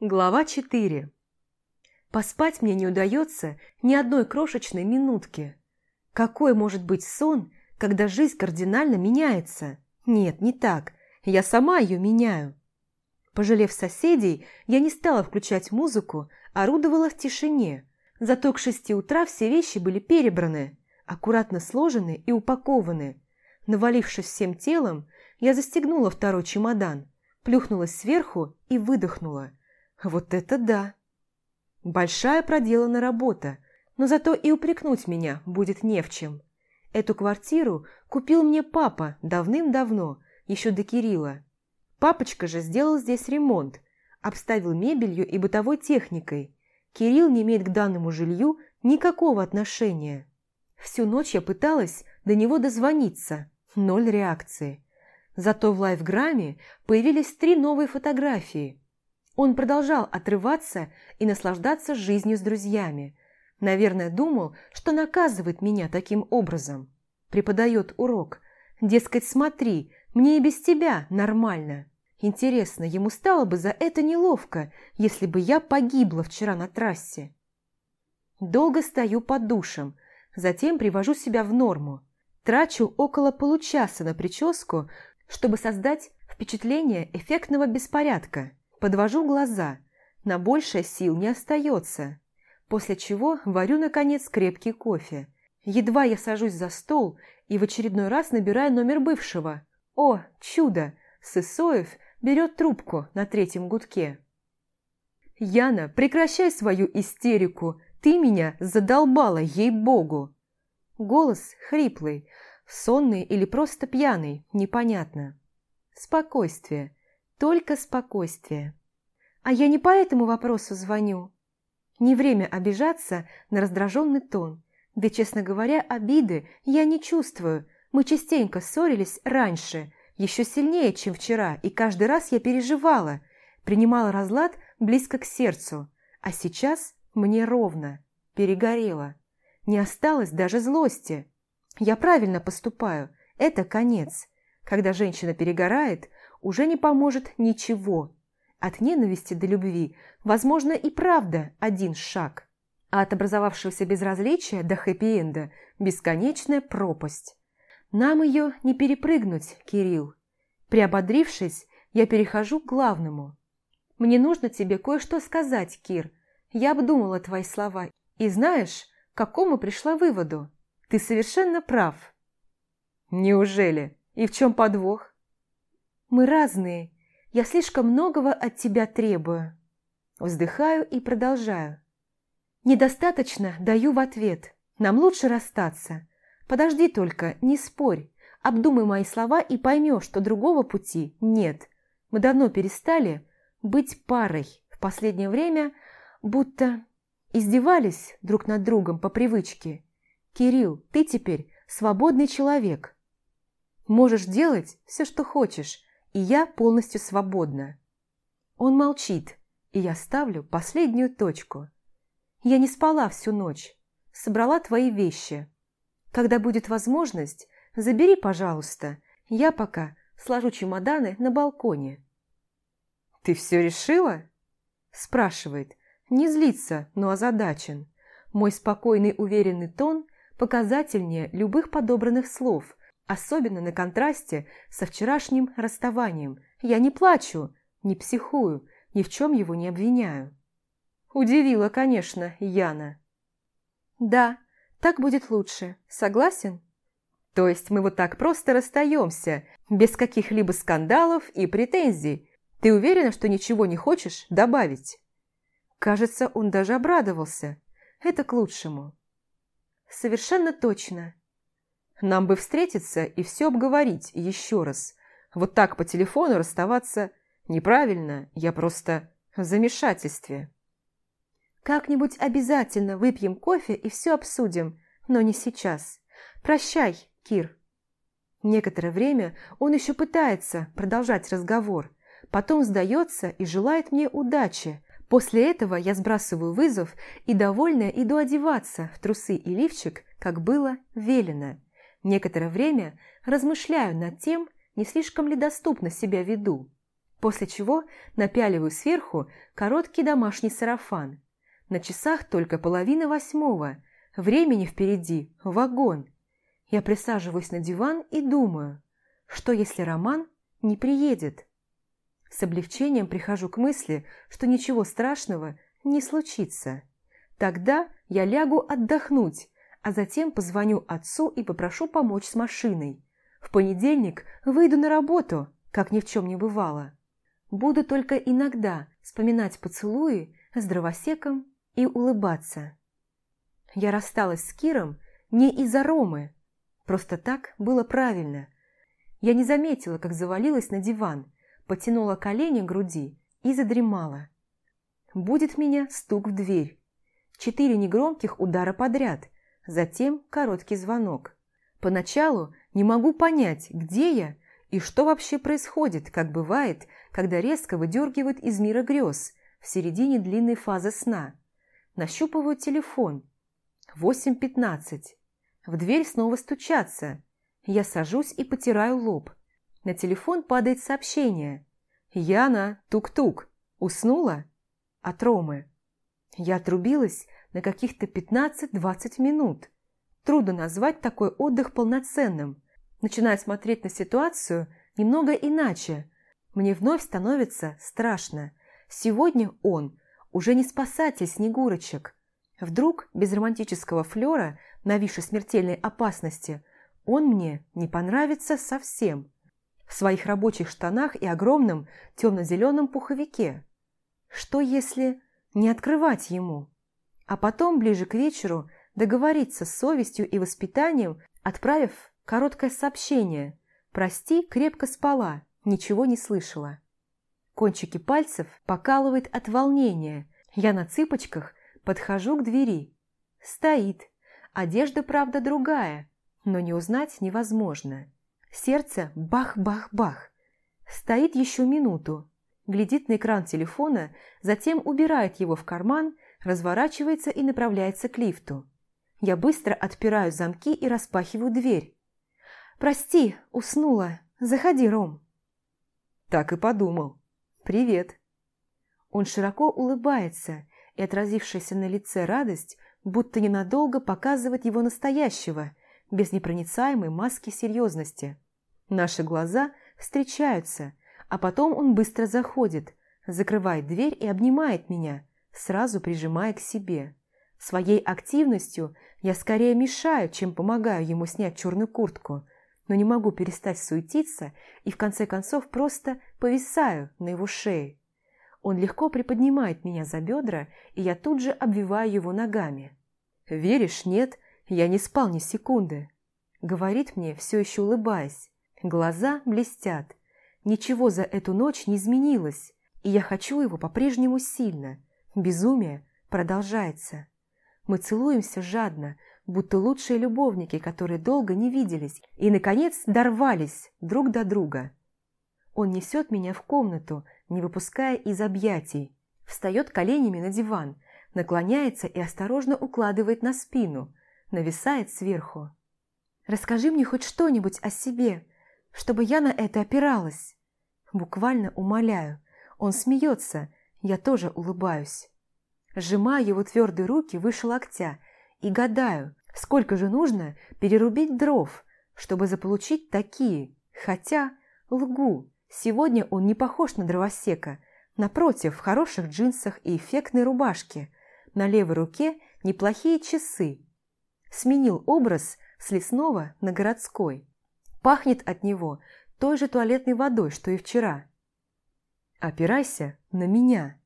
Глава 4. Поспать мне не удается ни одной крошечной минутки. Какой может быть сон, когда жизнь кардинально меняется? Нет, не так. Я сама ее меняю. Пожалев соседей, я не стала включать музыку, орудовала в тишине. Зато к шести утра все вещи были перебраны, аккуратно сложены и упакованы. Навалившись всем телом, я застегнула второй чемодан, плюхнулась сверху и выдохнула – вот это да! Большая проделана работа, но зато и упрекнуть меня будет не в чем. Эту квартиру купил мне папа давным-давно, еще до Кирилла. Папочка же сделал здесь ремонт, обставил мебелью и бытовой техникой. Кирилл не имеет к данному жилью никакого отношения. Всю ночь я пыталась до него дозвониться, ноль реакции. Зато в лайфграме появились три новые фотографии – он продолжал отрываться и наслаждаться жизнью с друзьями. Наверное, думал, что наказывает меня таким образом. Преподает урок. Дескать, смотри, мне и без тебя нормально. Интересно, ему стало бы за это неловко, если бы я погибла вчера на трассе. Долго стою под душем, затем привожу себя в норму. Трачу около получаса на прическу, чтобы создать впечатление эффектного беспорядка. Подвожу глаза, на большее сил не остается, после чего варю, наконец, крепкий кофе. Едва я сажусь за стол и в очередной раз набираю номер бывшего. О, чудо! Сысоев берет трубку на третьем гудке. «Яна, прекращай свою истерику! Ты меня задолбала, ей-богу!» Голос хриплый, сонный или просто пьяный, непонятно. Спокойствие. Только спокойствие. А я не по этому вопросу звоню. Не время обижаться на раздраженный тон. Да, честно говоря, обиды я не чувствую. Мы частенько ссорились раньше, еще сильнее, чем вчера, и каждый раз я переживала, принимала разлад близко к сердцу. А сейчас мне ровно, перегорело. Не осталось даже злости. Я правильно поступаю, это конец. Когда женщина перегорает, уже не поможет ничего. От ненависти до любви, возможно, и правда один шаг. А от образовавшегося безразличия до хэппи-энда бесконечная пропасть. Нам ее не перепрыгнуть, Кирилл. Приободрившись, я перехожу к главному. Мне нужно тебе кое-что сказать, Кир. Я обдумала твои слова. И знаешь, к какому пришла выводу? Ты совершенно прав. Неужели? И в чем подвох? Мы разные. Я слишком многого от тебя требую. Вздыхаю и продолжаю. Недостаточно даю в ответ. Нам лучше расстаться. Подожди только, не спорь. Обдумай мои слова и поймешь, что другого пути нет. Мы давно перестали быть парой. В последнее время будто издевались друг над другом по привычке. Кирилл, ты теперь свободный человек. Можешь делать все, что хочешь, и я полностью свободна. Он молчит, и я ставлю последнюю точку. Я не спала всю ночь, собрала твои вещи. Когда будет возможность, забери, пожалуйста. Я пока сложу чемоданы на балконе. «Ты все решила?» Спрашивает, не злится, но озадачен. Мой спокойный уверенный тон показательнее любых подобранных слов, Особенно на контрасте со вчерашним расставанием. Я не плачу, не психую, ни в чем его не обвиняю. Удивила, конечно, Яна. Да, так будет лучше. Согласен? То есть мы вот так просто расстаемся, без каких-либо скандалов и претензий. Ты уверена, что ничего не хочешь добавить? Кажется, он даже обрадовался. Это к лучшему. Совершенно точно. Нам бы встретиться и все обговорить еще раз. Вот так по телефону расставаться неправильно, я просто в замешательстве. Как-нибудь обязательно выпьем кофе и все обсудим, но не сейчас. Прощай, Кир. Некоторое время он еще пытается продолжать разговор, потом сдается и желает мне удачи. После этого я сбрасываю вызов и, довольная, иду одеваться в трусы и лифчик, как было велено. Некоторое время размышляю над тем, не слишком ли доступно себя веду. после чего напяливаю сверху короткий домашний сарафан. На часах только половина восьмого, времени впереди вагон. Я присаживаюсь на диван и думаю, что если Роман не приедет? С облегчением прихожу к мысли, что ничего страшного не случится. Тогда я лягу отдохнуть, а затем позвоню отцу и попрошу помочь с машиной. В понедельник выйду на работу, как ни в чем не бывало. Буду только иногда вспоминать поцелуи с дровосеком и улыбаться. Я рассталась с Киром не из-за Ромы, просто так было правильно. Я не заметила, как завалилась на диван, потянула колени к груди и задремала. Будет меня стук в дверь. Четыре негромких удара подряд, затем короткий звонок. Поначалу не могу понять, где я и что вообще происходит, как бывает, когда резко выдергивают из мира грез в середине длинной фазы сна. Нащупываю телефон. 8.15. В дверь снова стучатся. Я сажусь и потираю лоб. На телефон падает сообщение. «Яна, тук-тук, уснула?» От Ромы. Я отрубилась на каких-то 15-20 минут. Трудно назвать такой отдых полноценным. Начинаю смотреть на ситуацию немного иначе. Мне вновь становится страшно. Сегодня он уже не спасатель Снегурочек. Вдруг, без романтического флера, нависшей смертельной опасности, он мне не понравится совсем. В своих рабочих штанах и огромном темно-зеленом пуховике. Что если не открывать ему? А потом, ближе к вечеру, договориться с совестью и воспитанием, отправив короткое сообщение «Прости, крепко спала, ничего не слышала». Кончики пальцев покалывает от волнения. Я на цыпочках подхожу к двери. Стоит. Одежда, правда, другая, но не узнать невозможно. Сердце бах-бах-бах. Стоит еще минуту. Глядит на экран телефона, затем убирает его в карман, разворачивается и направляется к лифту. Я быстро отпираю замки и распахиваю дверь. «Прости, уснула. Заходи, Ром». Так и подумал. «Привет». Он широко улыбается, и отразившаяся на лице радость будто ненадолго показывает его настоящего, без непроницаемой маски серьезности. Наши глаза встречаются, а потом он быстро заходит, закрывает дверь и обнимает меня, сразу прижимая к себе. Своей активностью я скорее мешаю, чем помогаю ему снять черную куртку, но не могу перестать суетиться и в конце концов просто повисаю на его шее. Он легко приподнимает меня за бедра, и я тут же обвиваю его ногами. «Веришь, нет, я не спал ни секунды», — говорит мне, все еще улыбаясь. Глаза блестят. Ничего за эту ночь не изменилось, и я хочу его по-прежнему сильно. Безумие продолжается. Мы целуемся жадно, будто лучшие любовники, которые долго не виделись, и, наконец, дорвались друг до друга. Он несет меня в комнату, не выпуская из объятий, встает коленями на диван, наклоняется и осторожно укладывает на спину, нависает сверху. «Расскажи мне хоть что-нибудь о себе, чтобы я на это опиралась». Буквально умоляю. Он смеется, я тоже улыбаюсь. Сжимаю его твердые руки выше локтя и гадаю, сколько же нужно перерубить дров, чтобы заполучить такие, хотя лгу. Сегодня он не похож на дровосека. Напротив, в хороших джинсах и эффектной рубашке. На левой руке неплохие часы. Сменил образ с лесного на городской. Пахнет от него той же туалетной водой, что и вчера. «Опирайся на меня!»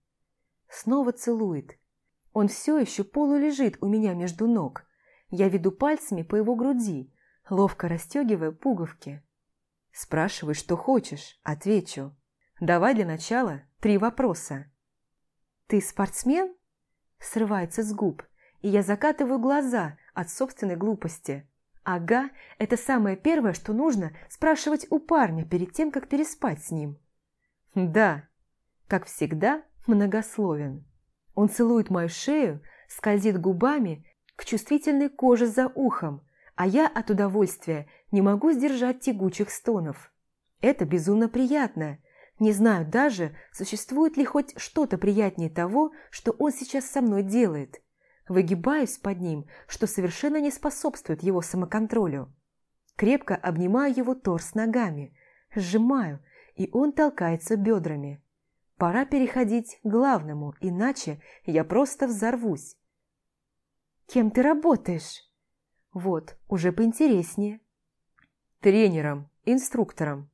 Снова целует. Он все еще полулежит у меня между ног. Я веду пальцами по его груди, ловко расстегивая пуговки. Спрашивай, что хочешь, отвечу. Давай для начала три вопроса. «Ты спортсмен?» Срывается с губ, и я закатываю глаза от собственной глупости. Ага, это самое первое, что нужно спрашивать у парня перед тем, как переспать с ним. Да, как всегда, многословен. Он целует мою шею, скользит губами к чувствительной коже за ухом, а я от удовольствия не могу сдержать тягучих стонов. Это безумно приятно. Не знаю даже, существует ли хоть что-то приятнее того, что он сейчас со мной делает. Выгибаюсь под ним, что совершенно не способствует его самоконтролю. Крепко обнимаю его торс ногами, сжимаю, и он толкается бедрами. Пора переходить к главному, иначе я просто взорвусь. «Кем ты работаешь?» «Вот, уже поинтереснее». «Тренером, инструктором».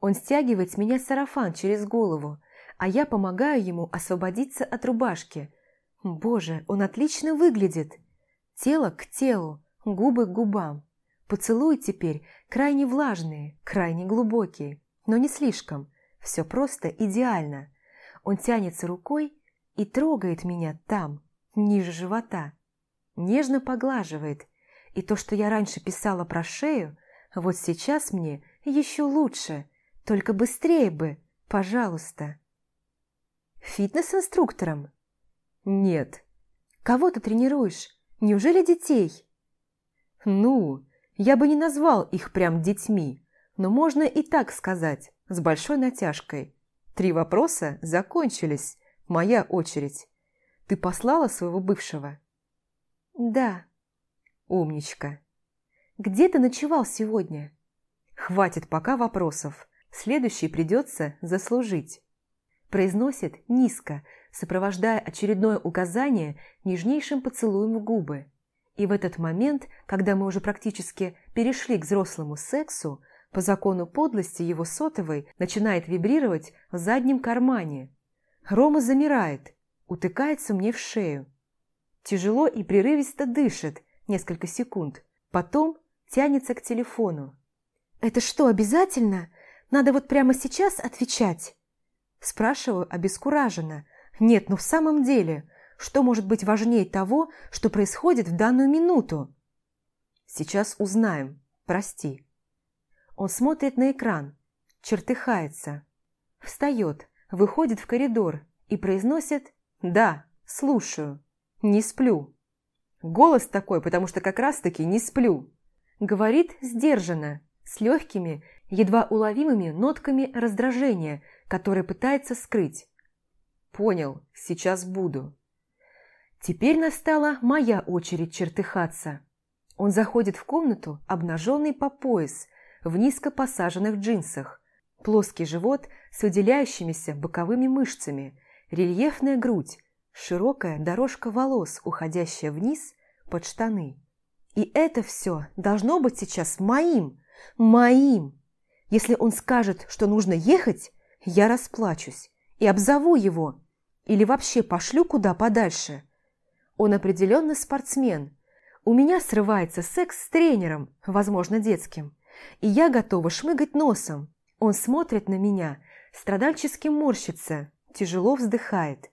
Он стягивает с меня сарафан через голову, а я помогаю ему освободиться от рубашки. Боже, он отлично выглядит. Тело к телу, губы к губам. Поцелуи теперь крайне влажные, крайне глубокие, но не слишком. Все просто идеально. Он тянется рукой и трогает меня там, ниже живота. Нежно поглаживает. И то, что я раньше писала про шею, вот сейчас мне еще лучше. Только быстрее бы, пожалуйста. Фитнес-инструктором? Нет. Кого ты тренируешь? Неужели детей? Ну, я бы не назвал их прям детьми, но можно и так сказать, с большой натяжкой. Три вопроса закончились. Моя очередь. Ты послала своего бывшего? Да. Умничка. Где ты ночевал сегодня? Хватит пока вопросов. Следующий придется заслужить. Произносит низко, сопровождая очередное указание нежнейшим поцелуем в губы. И в этот момент, когда мы уже практически перешли к взрослому сексу, по закону подлости его сотовой начинает вибрировать в заднем кармане. Рома замирает, утыкается мне в шею. Тяжело и прерывисто дышит несколько секунд, потом тянется к телефону. «Это что, обязательно? Надо вот прямо сейчас отвечать?» Спрашиваю обескураженно. «Нет, ну в самом деле, что может быть важнее того, что происходит в данную минуту? Сейчас узнаем. Прости. Он смотрит на экран, чертыхается, встает, выходит в коридор и произносит «Да, слушаю, не сплю». Голос такой, потому что как раз-таки не сплю. Говорит сдержанно, с легкими, едва уловимыми нотками раздражения, которые пытается скрыть. «Понял, сейчас буду». Теперь настала моя очередь чертыхаться. Он заходит в комнату, обнаженный по пояс, в низко посаженных джинсах, плоский живот с выделяющимися боковыми мышцами, рельефная грудь, широкая дорожка волос, уходящая вниз под штаны. И это все должно быть сейчас моим, моим. Если он скажет, что нужно ехать, я расплачусь и обзову его, или вообще пошлю куда подальше – он определенно спортсмен. У меня срывается секс с тренером, возможно, детским. И я готова шмыгать носом. Он смотрит на меня, страдальчески морщится, тяжело вздыхает.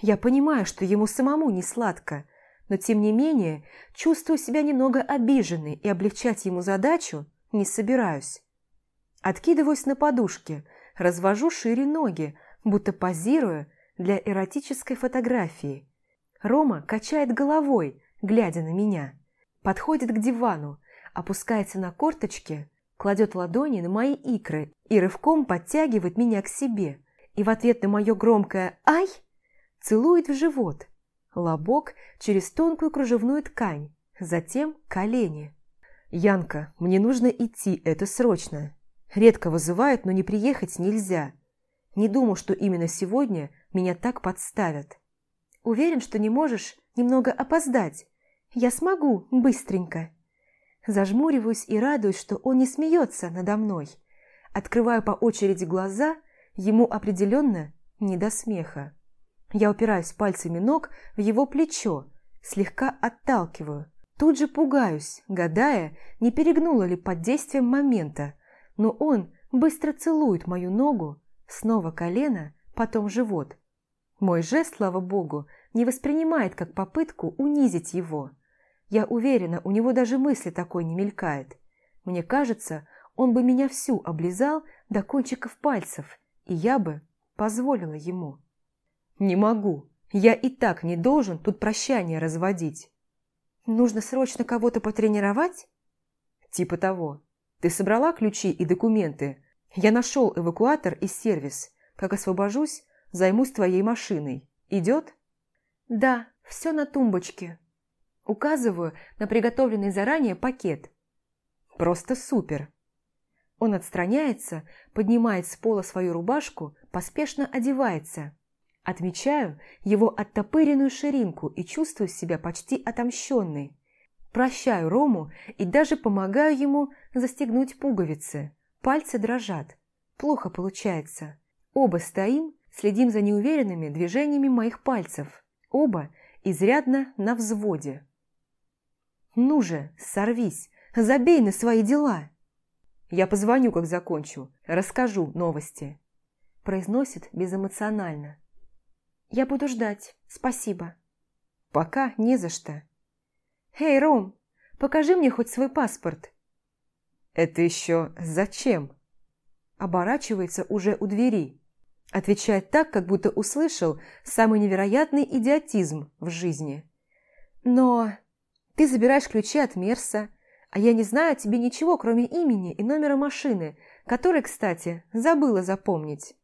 Я понимаю, что ему самому не сладко, но тем не менее чувствую себя немного обиженной и облегчать ему задачу не собираюсь. Откидываюсь на подушке, развожу шире ноги, будто позируя для эротической фотографии. Рома качает головой, глядя на меня. Подходит к дивану, опускается на корточки, кладет ладони на мои икры и рывком подтягивает меня к себе. И в ответ на мое громкое «Ай!» целует в живот, лобок через тонкую кружевную ткань, затем колени. «Янка, мне нужно идти, это срочно. Редко вызывают, но не приехать нельзя. Не думал, что именно сегодня меня так подставят». Уверен, что не можешь немного опоздать. Я смогу, быстренько. Зажмуриваюсь и радуюсь, что он не смеется надо мной. Открываю по очереди глаза, ему определенно не до смеха. Я упираюсь пальцами ног в его плечо, слегка отталкиваю. Тут же пугаюсь, гадая, не перегнула ли под действием момента, но он быстро целует мою ногу, снова колено, потом живот. Мой жест, слава богу, не воспринимает как попытку унизить его. Я уверена, у него даже мысли такой не мелькает. Мне кажется, он бы меня всю облизал до кончиков пальцев, и я бы позволила ему. «Не могу. Я и так не должен тут прощание разводить». «Нужно срочно кого-то потренировать?» «Типа того. Ты собрала ключи и документы? Я нашел эвакуатор и сервис. Как освобожусь, займусь твоей машиной. Идет? Да, все на тумбочке. Указываю на приготовленный заранее пакет. Просто супер. Он отстраняется, поднимает с пола свою рубашку, поспешно одевается. Отмечаю его оттопыренную ширинку и чувствую себя почти отомщенной. Прощаю Рому и даже помогаю ему застегнуть пуговицы. Пальцы дрожат. Плохо получается. Оба стоим, следим за неуверенными движениями моих пальцев. Оба изрядно на взводе. «Ну же, сорвись, забей на свои дела!» «Я позвоню, как закончу, расскажу новости», произносит безэмоционально. «Я буду ждать, спасибо». «Пока не за что». «Эй, Ром, покажи мне хоть свой паспорт». «Это еще зачем?» Оборачивается уже у двери. Отвечает так, как будто услышал самый невероятный идиотизм в жизни. «Но ты забираешь ключи от Мерса, а я не знаю о тебе ничего, кроме имени и номера машины, который, кстати, забыла запомнить».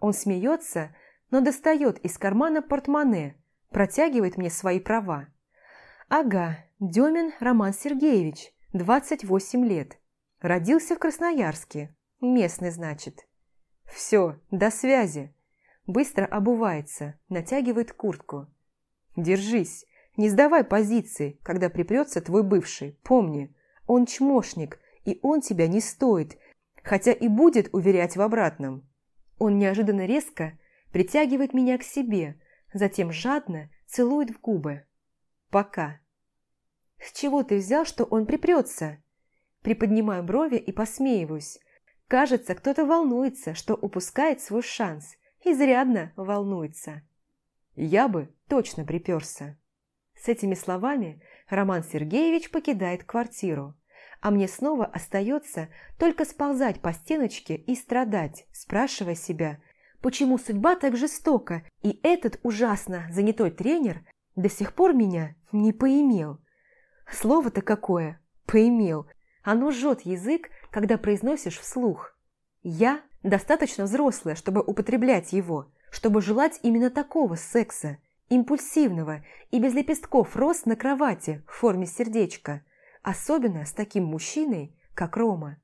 Он смеется, но достает из кармана портмоне, протягивает мне свои права. Ага, Демин Роман Сергеевич, 28 лет. Родился в Красноярске. Местный, значит. Все, до связи. Быстро обувается, натягивает куртку. Держись, не сдавай позиции, когда припрется твой бывший. Помни, он чмошник, и он тебя не стоит, хотя и будет уверять в обратном. Он неожиданно резко притягивает меня к себе, затем жадно целует в губы. Пока. С чего ты взял, что он припрется? Приподнимаю брови и посмеиваюсь. Кажется, кто-то волнуется, что упускает свой шанс. Изрядно волнуется. Я бы точно приперся. С этими словами Роман Сергеевич покидает квартиру, а мне снова остается только сползать по стеночке и страдать, спрашивая себя, почему судьба так жестока, и этот ужасно занятой тренер до сих пор меня не поимел. Слово-то какое «поимел». Оно жжет язык, когда произносишь вслух. Я достаточно взрослая, чтобы употреблять его, чтобы желать именно такого секса, импульсивного и без лепестков роз на кровати в форме сердечка, особенно с таким мужчиной, как Рома.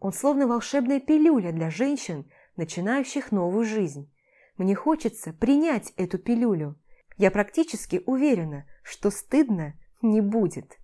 Он словно волшебная пилюля для женщин, начинающих новую жизнь. Мне хочется принять эту пилюлю. Я практически уверена, что стыдно не будет.